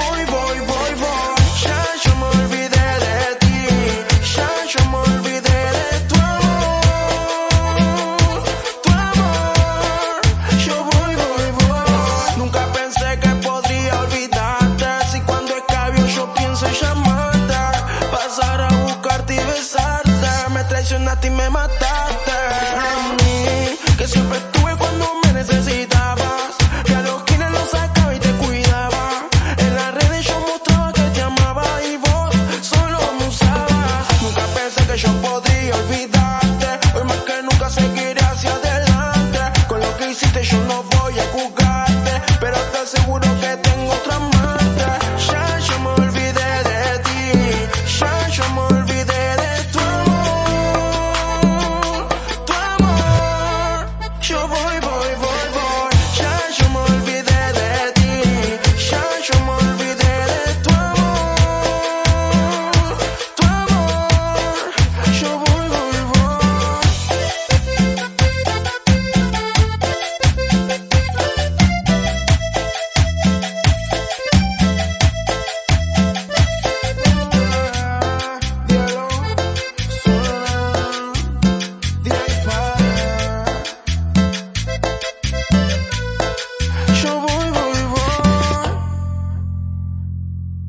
voy, voy, voy, voy. Ya yo me olvidé de ti, ya yo me olvidé de tu amor, tu amor. Yo voy, voy, voy. Nunca pensé que podría olvidarte. Si cuando escabio yo pienso en llamarte, pasar a buscarte y besarte. Me traicionaste y me mataste. A mí, que siempre podría olvidarte. Hoy más que nunca seguiré hacia adelante. Con lo que hiciste yo